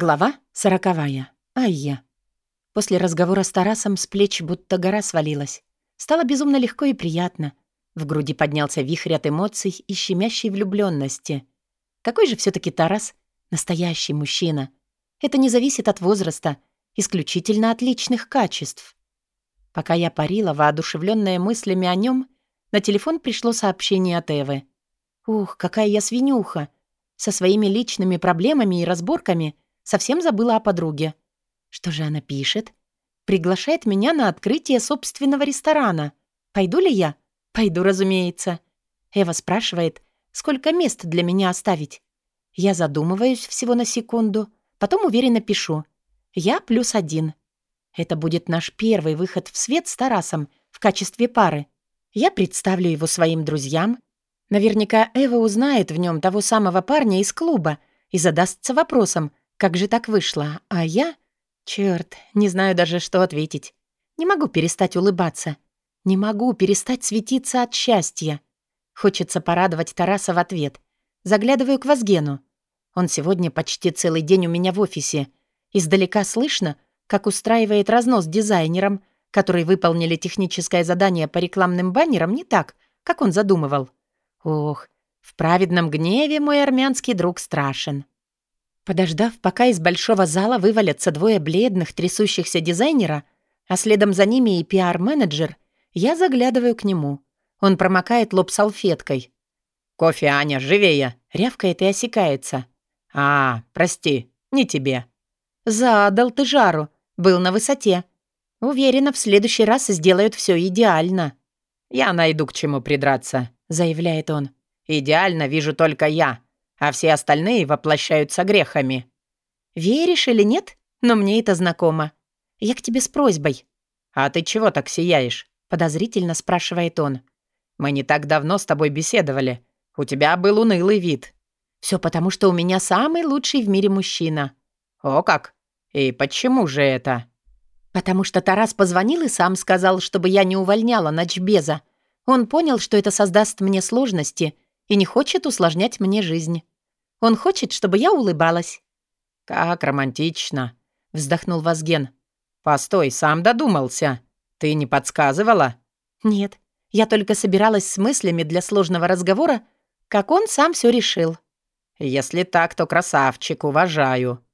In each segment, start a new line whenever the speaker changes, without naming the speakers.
Глава сороковая. Айя. После разговора с Тарасом с плеч будто гора свалилась. Стало безумно легко и приятно. В груди поднялся вихрь от эмоций и щемящей влюбленности. Какой же все таки Тарас настоящий мужчина? Это не зависит от возраста, исключительно от личных качеств. Пока я парила, воодушевленная мыслями о нем, на телефон пришло сообщение от Эвы. «Ух, какая я свинюха! Со своими личными проблемами и разборками — Совсем забыла о подруге. Что же она пишет? Приглашает меня на открытие собственного ресторана. Пойду ли я? Пойду, разумеется. Эва спрашивает, сколько мест для меня оставить. Я задумываюсь всего на секунду, потом уверенно пишу. Я плюс один. Это будет наш первый выход в свет с Тарасом в качестве пары. Я представлю его своим друзьям. Наверняка Эва узнает в нем того самого парня из клуба и задастся вопросом, как же так вышло? А я... Чёрт, не знаю даже, что ответить. Не могу перестать улыбаться. Не могу перестать светиться от счастья. Хочется порадовать Тараса в ответ. Заглядываю к Вазгену. Он сегодня почти целый день у меня в офисе. Издалека слышно, как устраивает разнос дизайнерам, которые выполнили техническое задание по рекламным баннерам не так, как он задумывал. Ох, в праведном гневе мой армянский друг страшен. Подождав, пока из большого зала вывалятся двое бледных, трясущихся дизайнера, а следом за ними и пиар-менеджер, я заглядываю к нему. Он промокает лоб салфеткой. «Кофе, Аня, живее!» — рявкает и осекается. «А, прости, не тебе». «Задал ты жару. Был на высоте. Уверена, в следующий раз сделают все идеально». «Я найду к чему придраться», — заявляет он. «Идеально вижу только я а все остальные воплощаются грехами. Веришь или нет? Но мне это знакомо. Я к тебе с просьбой. А ты чего так сияешь? Подозрительно спрашивает он. Мы не так давно с тобой беседовали. У тебя был унылый вид. Все потому, что у меня самый лучший в мире мужчина. О как? И почему же это? Потому что Тарас позвонил и сам сказал, чтобы я не увольняла ночбеза. Он понял, что это создаст мне сложности и не хочет усложнять мне жизнь. Он хочет, чтобы я улыбалась». «Как романтично», — вздохнул Вазген. «Постой, сам додумался. Ты не подсказывала?» «Нет, я только собиралась с мыслями для сложного разговора, как он сам все решил». «Если так, то красавчик, уважаю».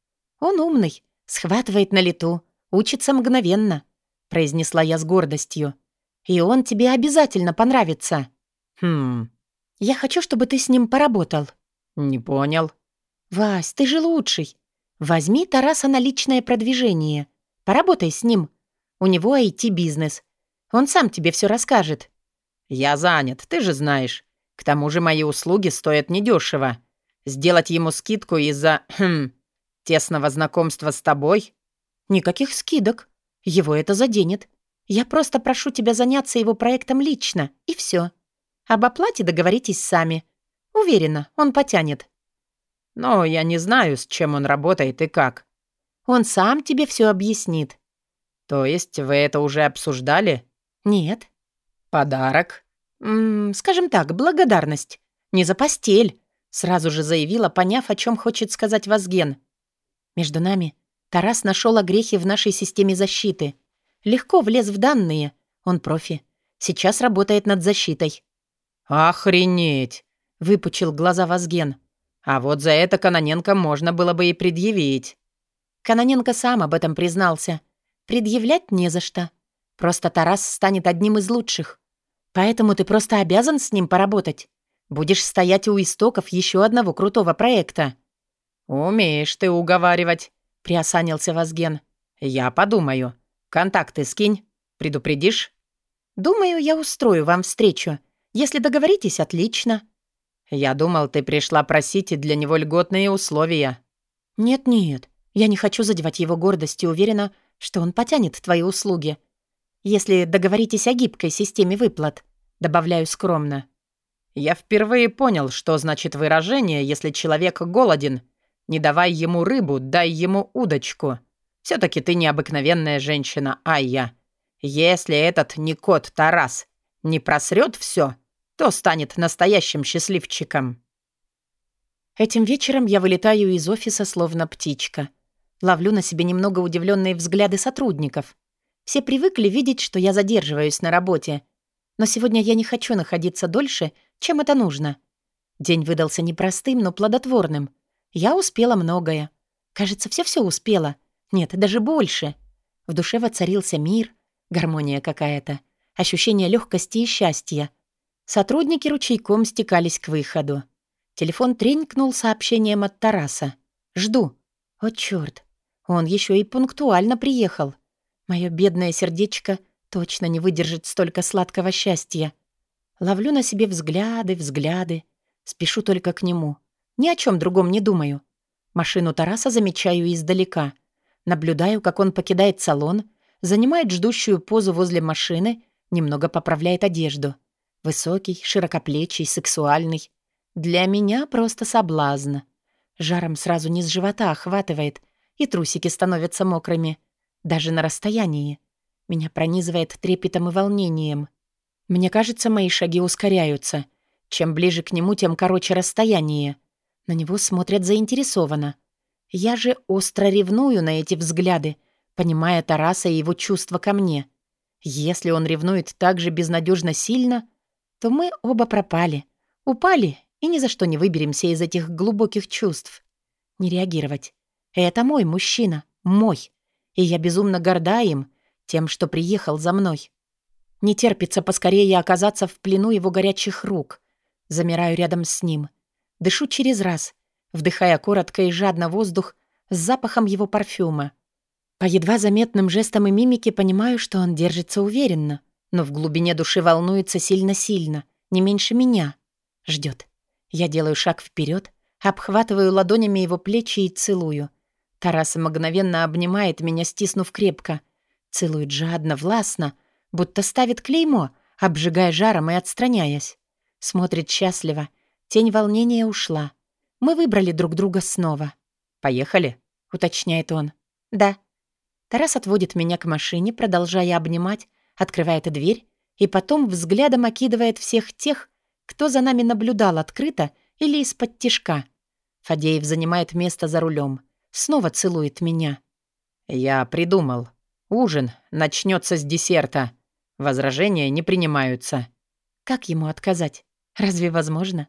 «Он умный, схватывает на лету, учится мгновенно», — произнесла я с гордостью. «И он тебе обязательно понравится». «Хм...» «Я хочу, чтобы ты с ним поработал». «Не понял». «Вась, ты же лучший. Возьми Тараса на личное продвижение. Поработай с ним. У него IT-бизнес. Он сам тебе все расскажет». «Я занят, ты же знаешь. К тому же мои услуги стоят недешево. Сделать ему скидку из-за... Хм, тесного знакомства с тобой?» «Никаких скидок. Его это заденет. Я просто прошу тебя заняться его проектом лично, и все. Об оплате договоритесь сами. Уверена, он потянет. Но я не знаю, с чем он работает и как. Он сам тебе все объяснит. То есть вы это уже обсуждали? Нет. Подарок? М -м, скажем так, благодарность. Не за постель. Сразу же заявила, поняв, о чем хочет сказать Вазген. Между нами Тарас нашел огрехи в нашей системе защиты. Легко влез в данные. Он профи. Сейчас работает над защитой. «Охренеть!» Выпучил глаза Вазген. А вот за это Каноненко можно было бы и предъявить. Каноненко сам об этом признался. Предъявлять не за что. Просто Тарас станет одним из лучших. Поэтому ты просто обязан с ним поработать. Будешь стоять у истоков еще одного крутого проекта. «Умеешь ты уговаривать», — приосанился Вазген. «Я подумаю. Контакты скинь. Предупредишь?» «Думаю, я устрою вам встречу. Если договоритесь, отлично. «Я думал, ты пришла просить для него льготные условия». «Нет-нет, я не хочу задевать его гордость и уверена, что он потянет твои услуги. Если договоритесь о гибкой системе выплат», — добавляю скромно. «Я впервые понял, что значит выражение, если человек голоден. Не давай ему рыбу, дай ему удочку. все таки ты необыкновенная женщина, Айя. Если этот не кот Тарас не просрет все, то станет настоящим счастливчиком. Этим вечером я вылетаю из офиса словно птичка. Ловлю на себе немного удивленные взгляды сотрудников. Все привыкли видеть, что я задерживаюсь на работе. Но сегодня я не хочу находиться дольше, чем это нужно. День выдался непростым, но плодотворным. Я успела многое. Кажется, все-все успела. Нет, даже больше. В душе воцарился мир, гармония какая-то, ощущение легкости и счастья. Сотрудники ручейком стекались к выходу. Телефон тренькнул сообщением от Тараса. «Жду». О, чёрт. Он еще и пунктуально приехал. Мое бедное сердечко точно не выдержит столько сладкого счастья. Ловлю на себе взгляды, взгляды. Спешу только к нему. Ни о чем другом не думаю. Машину Тараса замечаю издалека. Наблюдаю, как он покидает салон, занимает ждущую позу возле машины, немного поправляет одежду. Высокий, широкоплечий, сексуальный. Для меня просто соблазн. Жаром сразу низ живота охватывает, и трусики становятся мокрыми. Даже на расстоянии. Меня пронизывает трепетом и волнением. Мне кажется, мои шаги ускоряются. Чем ближе к нему, тем короче расстояние. На него смотрят заинтересованно. Я же остро ревную на эти взгляды, понимая Тараса и его чувства ко мне. Если он ревнует так же безнадежно сильно, то мы оба пропали. Упали и ни за что не выберемся из этих глубоких чувств. Не реагировать. Это мой мужчина. Мой. И я безумно горда им, тем, что приехал за мной. Не терпится поскорее оказаться в плену его горячих рук. Замираю рядом с ним. Дышу через раз, вдыхая коротко и жадно воздух с запахом его парфюма. По едва заметным жестам и мимике понимаю, что он держится уверенно, но в глубине души волнуется сильно-сильно, не меньше меня. Ждет. Я делаю шаг вперед, обхватываю ладонями его плечи и целую. Тарас мгновенно обнимает меня, стиснув крепко. Целует жадно, властно, будто ставит клеймо, обжигая жаром и отстраняясь. Смотрит счастливо. Тень волнения ушла. Мы выбрали друг друга снова. «Поехали?» — уточняет он. «Да». Тарас отводит меня к машине, продолжая обнимать, открывает дверь и потом взглядом окидывает всех тех, кто за нами наблюдал открыто или из-под тишка. Фадеев занимает место за рулем. Снова целует меня. «Я придумал. Ужин начнется с десерта. Возражения не принимаются». Как ему отказать? Разве возможно?